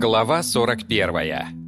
Глава 41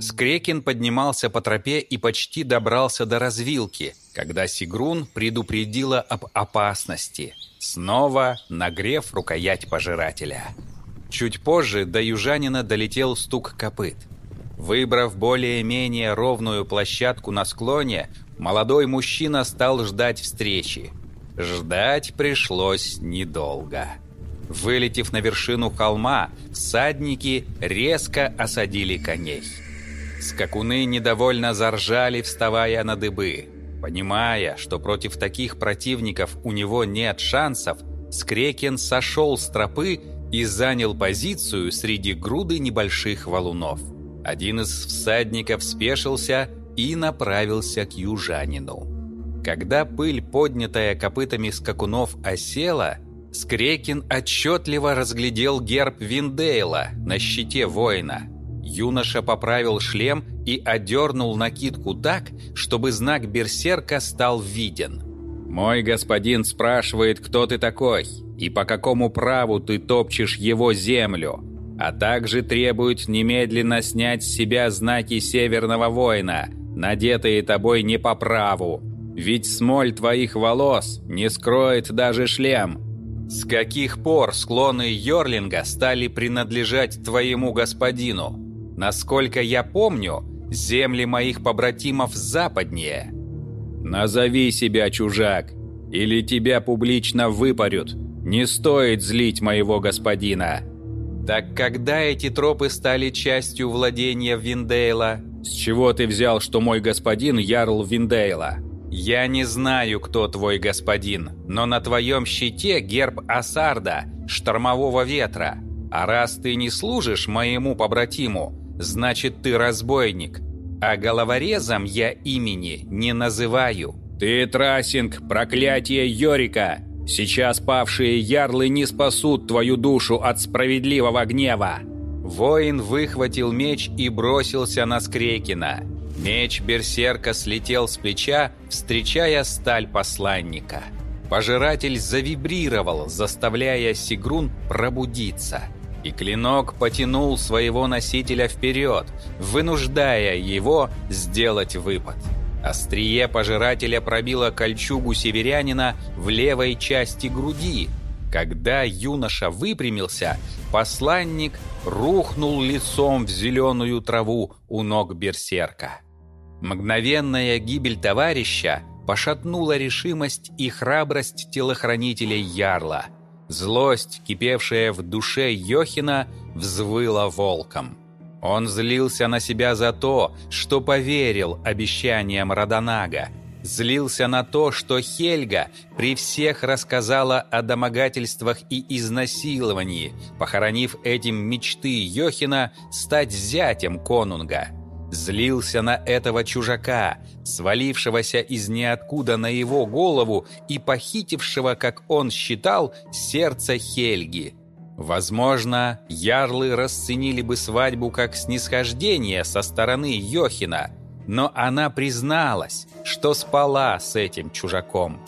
Скрекин поднимался по тропе и почти добрался до развилки, когда Сигрун предупредила об опасности, снова нагрев рукоять пожирателя. Чуть позже до южанина долетел стук копыт. Выбрав более-менее ровную площадку на склоне, молодой мужчина стал ждать встречи. Ждать пришлось недолго. Вылетев на вершину холма, всадники резко осадили коней. Скакуны недовольно заржали, вставая на дыбы. Понимая, что против таких противников у него нет шансов, Скрекин сошел с тропы и занял позицию среди груды небольших валунов. Один из всадников спешился и направился к южанину. Когда пыль, поднятая копытами скакунов, осела, Скрекин отчетливо разглядел герб Виндейла на щите воина – Юноша поправил шлем и одернул накидку так, чтобы знак берсерка стал виден. «Мой господин спрашивает, кто ты такой, и по какому праву ты топчешь его землю, а также требует немедленно снять с себя знаки Северного воина, надетые тобой не по праву, ведь смоль твоих волос не скроет даже шлем». «С каких пор склоны Йорлинга стали принадлежать твоему господину?» Насколько я помню, земли моих побратимов западнее. Назови себя, чужак, или тебя публично выпарют. Не стоит злить моего господина. Так когда эти тропы стали частью владения Виндейла? С чего ты взял, что мой господин ярл Виндейла? Я не знаю, кто твой господин, но на твоем щите герб Асарда, штормового ветра. А раз ты не служишь моему побратиму, значит ты разбойник, а головорезом я имени не называю. Ты Трасинг, проклятие Йорика! Сейчас павшие ярлы не спасут твою душу от справедливого гнева!» Воин выхватил меч и бросился на Скрекина. Меч берсерка слетел с плеча, встречая сталь посланника. Пожиратель завибрировал, заставляя Сигрун пробудиться – и клинок потянул своего носителя вперед, вынуждая его сделать выпад. Острие пожирателя пробило кольчугу северянина в левой части груди. Когда юноша выпрямился, посланник рухнул лицом в зеленую траву у ног берсерка. Мгновенная гибель товарища пошатнула решимость и храбрость телохранителей Ярла – Злость, кипевшая в душе Йохина, взвыла волком. Он злился на себя за то, что поверил обещаниям Радонага, злился на то, что Хельга при всех рассказала о домогательствах и изнасиловании, похоронив этим мечты Йохина стать зятем конунга – Злился на этого чужака, свалившегося из ниоткуда на его голову и похитившего, как он считал, сердце Хельги. Возможно, ярлы расценили бы свадьбу как снисхождение со стороны Йохина, но она призналась, что спала с этим чужаком.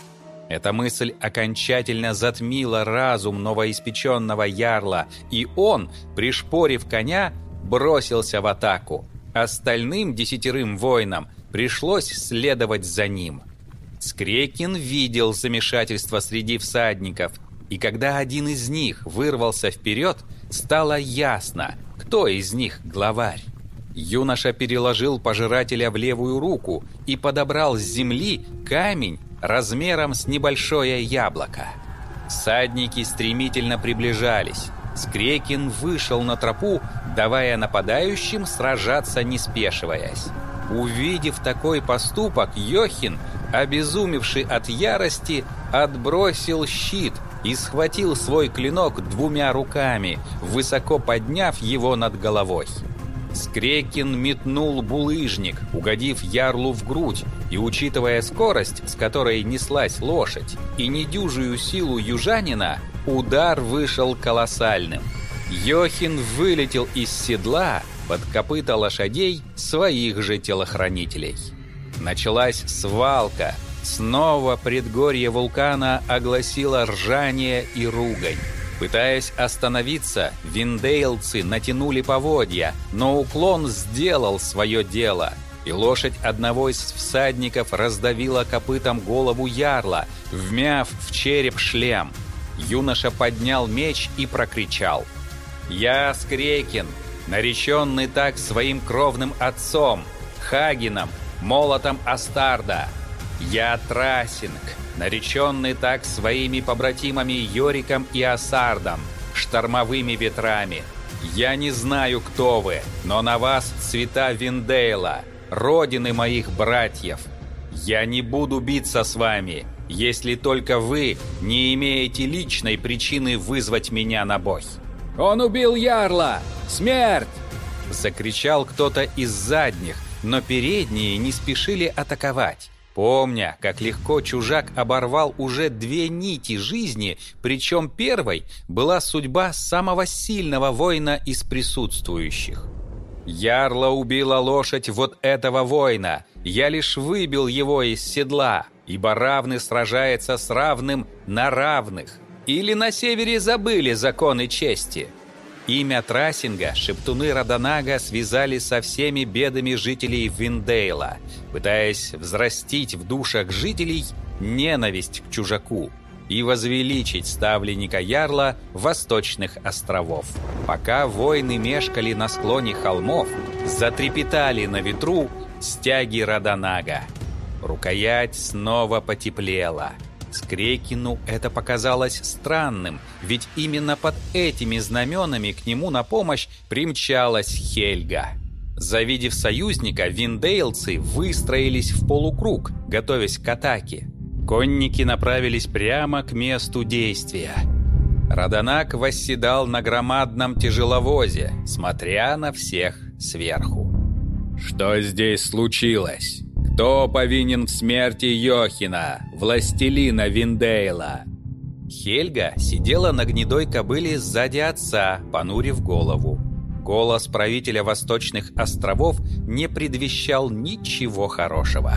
Эта мысль окончательно затмила разум новоиспеченного ярла, и он, пришпорив коня, бросился в атаку. Остальным десятерым воинам пришлось следовать за ним. Скрекин видел замешательство среди всадников, и когда один из них вырвался вперед, стало ясно, кто из них главарь. Юноша переложил пожирателя в левую руку и подобрал с земли камень размером с небольшое яблоко. Всадники стремительно приближались. Скрекин вышел на тропу, давая нападающим сражаться не спешиваясь. Увидев такой поступок, Йохин, обезумевший от ярости, отбросил щит и схватил свой клинок двумя руками, высоко подняв его над головой. Скрекин метнул булыжник, угодив ярлу в грудь, и, учитывая скорость, с которой неслась лошадь, и недюжую силу южанина, удар вышел колоссальным. Йохин вылетел из седла под копыта лошадей своих же телохранителей. Началась свалка. Снова предгорье вулкана огласило ржание и ругань. Пытаясь остановиться, виндейлцы натянули поводья, но уклон сделал свое дело, и лошадь одного из всадников раздавила копытом голову ярла, вмяв в череп шлем. Юноша поднял меч и прокричал. «Я Скрекин, нареченный так своим кровным отцом, Хагином, молотом Астарда. Я Трасинг, нареченный так своими побратимами Йориком и Асардом, штормовыми ветрами. Я не знаю, кто вы, но на вас цвета Виндейла, родины моих братьев. Я не буду биться с вами, если только вы не имеете личной причины вызвать меня на бой. «Он убил Ярла! Смерть!» Закричал кто-то из задних, но передние не спешили атаковать. Помня, как легко чужак оборвал уже две нити жизни, причем первой была судьба самого сильного воина из присутствующих. Ярла убила лошадь вот этого воина. Я лишь выбил его из седла, ибо равный сражается с равным на равных. Или на севере забыли законы чести. Имя Трассинга шептуны Раданага связали со всеми бедами жителей Виндейла, пытаясь взрастить в душах жителей ненависть к чужаку и возвеличить ставленника Ярла Восточных островов. Пока воины мешкали на склоне холмов, затрепетали на ветру стяги Раданага. Рукоять снова потеплела – Скрекину это показалось странным, ведь именно под этими знаменами к нему на помощь примчалась Хельга. Завидев союзника, виндейлцы выстроились в полукруг, готовясь к атаке. Конники направились прямо к месту действия. Радонак восседал на громадном тяжеловозе, смотря на всех сверху. «Что здесь случилось?» Кто повинен в смерти Йохина, властелина Виндейла?» Хельга сидела на гнедой кобыле сзади отца, понурив голову. Голос правителя Восточных островов не предвещал ничего хорошего.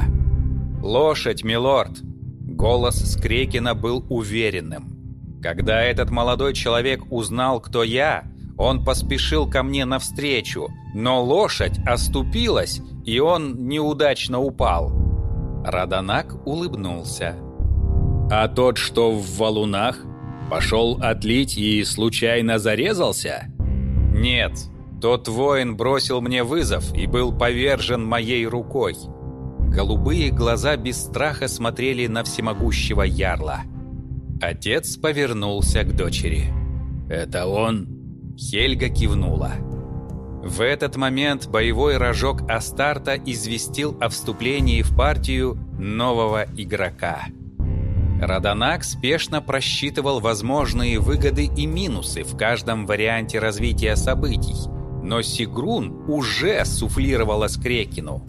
«Лошадь, милорд!» Голос Скрекина был уверенным. Когда этот молодой человек узнал, кто я, он поспешил ко мне навстречу, но лошадь оступилась, и он неудачно упал. Раданак улыбнулся. «А тот, что в валунах, пошел отлить и случайно зарезался?» «Нет, тот воин бросил мне вызов и был повержен моей рукой». Голубые глаза без страха смотрели на всемогущего ярла. Отец повернулся к дочери. «Это он?» Хельга кивнула. В этот момент боевой рожок Астарта известил о вступлении в партию нового игрока. Раданак спешно просчитывал возможные выгоды и минусы в каждом варианте развития событий, но Сигрун уже суфлировала Скрекину.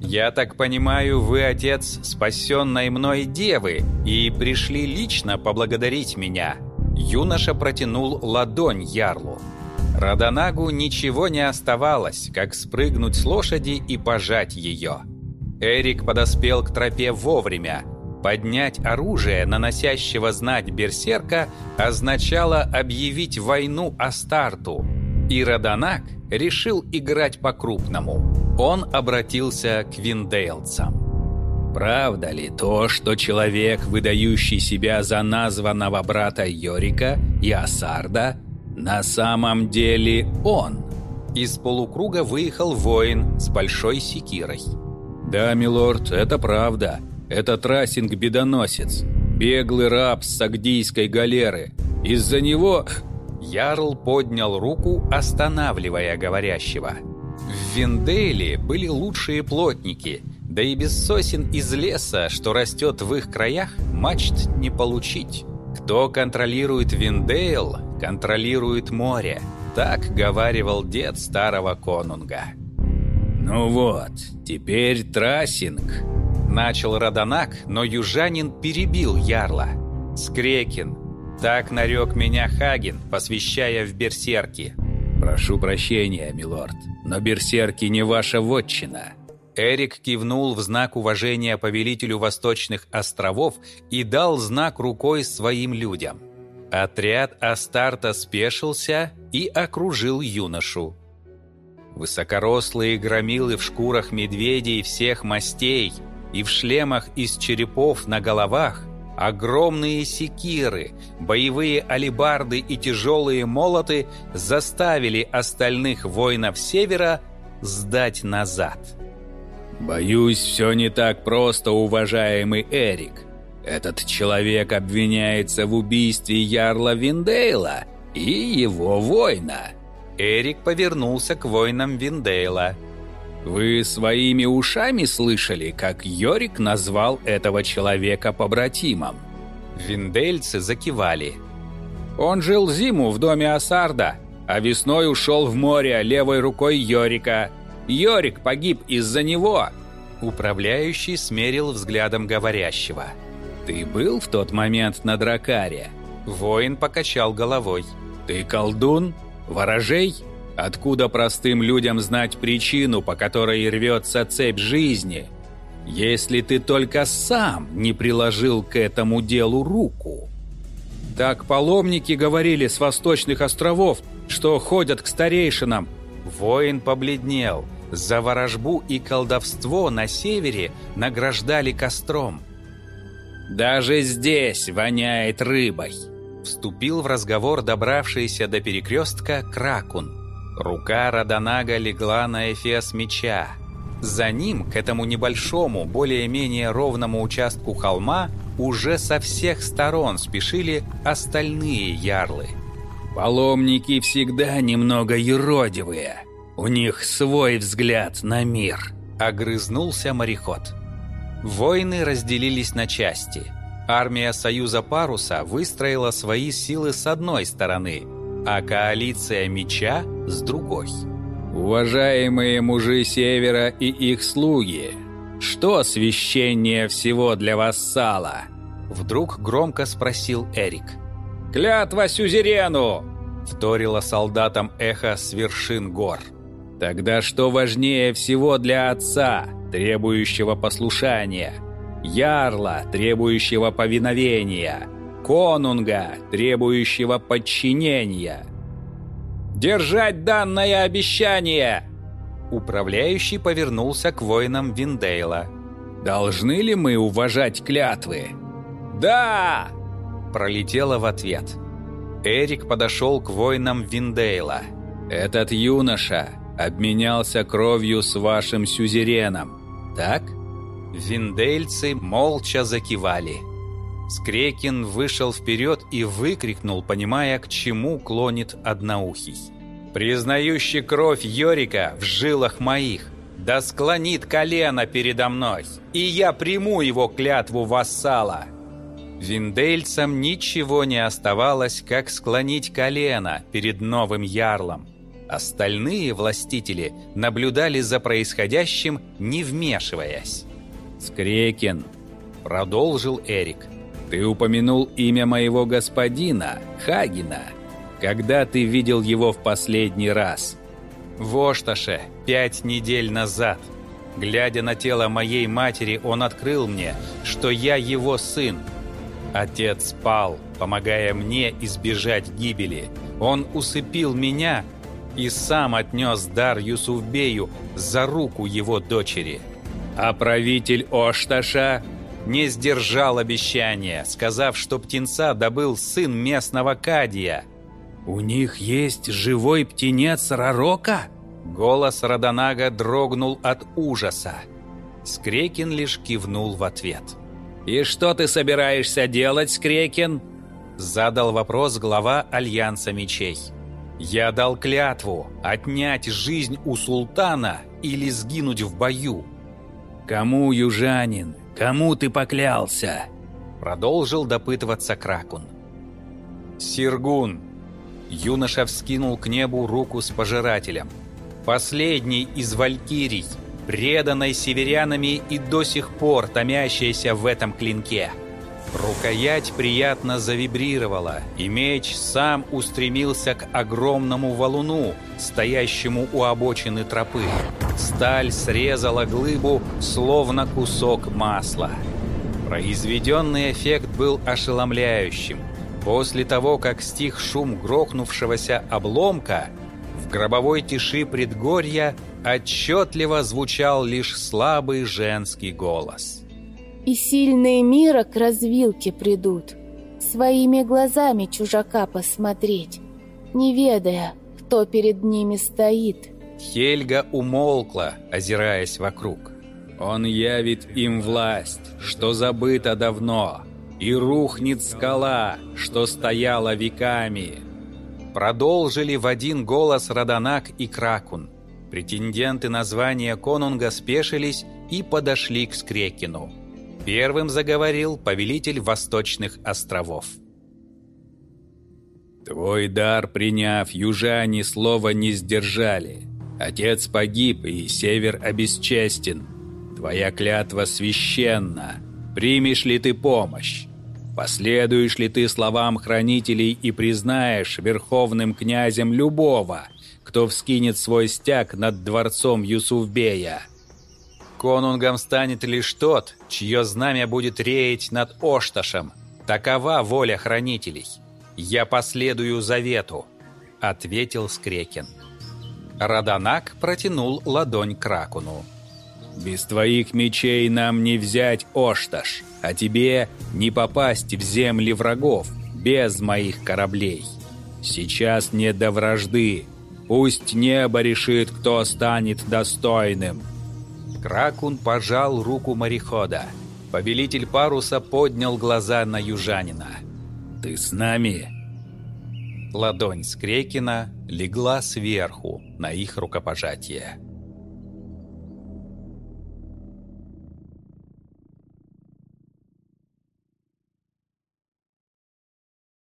«Я так понимаю, вы отец спасенной мной девы и пришли лично поблагодарить меня», Юноша протянул ладонь ярлу. Раданагу ничего не оставалось, как спрыгнуть с лошади и пожать ее. Эрик подоспел к тропе вовремя. Поднять оружие, наносящего знать берсерка, означало объявить войну Астарту. И Раданаг решил играть по-крупному. Он обратился к виндейлцам. Правда ли то, что человек, выдающий себя за названного брата Йорика и Асарда, на самом деле он? Из полукруга выехал воин с большой секирой. «Да, милорд, это правда. Это трассинг-бедоносец. Беглый раб с сагдийской галеры. Из-за него...» Ярл поднял руку, останавливая говорящего. В Виндейле были лучшие плотники – да и без сосен из леса, что растет в их краях, мачт не получить. Кто контролирует Виндейл, контролирует море. Так говаривал дед старого конунга. «Ну вот, теперь трассинг», — начал Раданак, но южанин перебил ярла. «Скрекин, так нарек меня Хаген, посвящая в берсерки». «Прошу прощения, милорд, но берсерки не ваша вотчина. Эрик кивнул в знак уважения повелителю Восточных островов и дал знак рукой своим людям. Отряд Астарта спешился и окружил юношу. Высокорослые громилы в шкурах медведей всех мастей и в шлемах из черепов на головах, огромные секиры, боевые алебарды и тяжелые молоты заставили остальных воинов Севера сдать назад. «Боюсь, все не так просто, уважаемый Эрик. Этот человек обвиняется в убийстве Ярла Виндейла и его воина». Эрик повернулся к воинам Виндейла. «Вы своими ушами слышали, как Йорик назвал этого человека побратимом?» Виндельцы закивали. «Он жил зиму в доме Асарда, а весной ушел в море левой рукой Йорика. Йорик погиб из-за него!» Управляющий смерил взглядом говорящего. «Ты был в тот момент на Дракаре?» Воин покачал головой. «Ты колдун? Ворожей? Откуда простым людям знать причину, по которой рвется цепь жизни, если ты только сам не приложил к этому делу руку?» Так паломники говорили с восточных островов, что ходят к старейшинам. Воин побледнел. За ворожбу и колдовство на севере награждали костром. «Даже здесь воняет рыбой!» Вступил в разговор добравшийся до перекрестка Кракун. Рука Радонага легла на эфес меча. За ним, к этому небольшому, более-менее ровному участку холма, уже со всех сторон спешили остальные ярлы. «Паломники всегда немного еродивые», у них свой взгляд на мир», — огрызнулся мореход. Воины разделились на части. Армия Союза Паруса выстроила свои силы с одной стороны, а коалиция Меча — с другой. «Уважаемые мужи Севера и их слуги, что священнее всего для вассала?» Вдруг громко спросил Эрик. «Клятва сюзерену!» — вторило солдатам эхо с вершин гор. Тогда что важнее всего для отца, требующего послушания, ярла, требующего повиновения, конунга, требующего подчинения? «Держать данное обещание!» Управляющий повернулся к воинам Виндейла. «Должны ли мы уважать клятвы?» «Да!» Пролетело в ответ. Эрик подошел к воинам Виндейла. «Этот юноша обменялся кровью с вашим сюзереном, так?» Виндельцы молча закивали. Скрекин вышел вперед и выкрикнул, понимая, к чему клонит одноухий. «Признающий кровь Йорика в жилах моих, да склонит колено передо мной, и я приму его клятву вассала!» Виндельцам ничего не оставалось, как склонить колено перед новым ярлом, Остальные властители наблюдали за происходящим, не вмешиваясь. «Скрекин», — продолжил Эрик, — «ты упомянул имя моего господина, Хагина. Когда ты видел его в последний раз?» «В Ошташе, пять недель назад. Глядя на тело моей матери, он открыл мне, что я его сын. Отец спал, помогая мне избежать гибели. Он усыпил меня, — и сам отнес дар Юсуфбею за руку его дочери. А правитель Ошташа не сдержал обещания, сказав, что птенца добыл сын местного Кадия. «У них есть живой птенец Рарока?» Голос Радонага дрогнул от ужаса. Скрекин лишь кивнул в ответ. «И что ты собираешься делать, Скрекин?» Задал вопрос глава Альянса Мечей. Я дал клятву отнять жизнь у султана или сгинуть в бою. Кому, южанин, кому ты поклялся? Продолжил допытываться Кракун. Сиргун. Юноша вскинул к небу руку с пожирателем. Последний из валькирий, преданной северянами и до сих пор томящейся в этом клинке. Рукоять приятно завибрировала, и меч сам устремился к огромному валуну, стоящему у обочины тропы. Сталь срезала глыбу, словно кусок масла. Произведенный эффект был ошеломляющим. После того, как стих шум грохнувшегося обломка, в гробовой тиши предгорья отчетливо звучал лишь слабый женский голос. «И сильные мира к развилке придут, своими глазами чужака посмотреть, не ведая, кто перед ними стоит». Хельга умолкла, озираясь вокруг. «Он явит им власть, что забыто давно, и рухнет скала, что стояла веками». Продолжили в один голос Раданак и Кракун. Претенденты на звание конунга спешились и подошли к Скрекину. Первым заговорил повелитель Восточных островов. «Твой дар приняв, южане слова не сдержали. Отец погиб, и север обесчестен. Твоя клятва священна. Примешь ли ты помощь? Последуешь ли ты словам хранителей и признаешь верховным князем любого, кто вскинет свой стяг над дворцом Юсуфбея?» Конунгом станет лишь тот, чье знамя будет реять над Ошташем. Такова воля хранителей. Я последую завету, ответил Скрекин. Раданак протянул ладонь Кракуну. «Без твоих мечей нам не взять Ошташ, а тебе не попасть в земли врагов без моих кораблей. Сейчас не до вражды. Пусть небо решит, кто станет достойным». Кракун пожал руку морехода. Повелитель паруса поднял глаза на южанина. «Ты с нами?» Ладонь Скрекина легла сверху на их рукопожатие.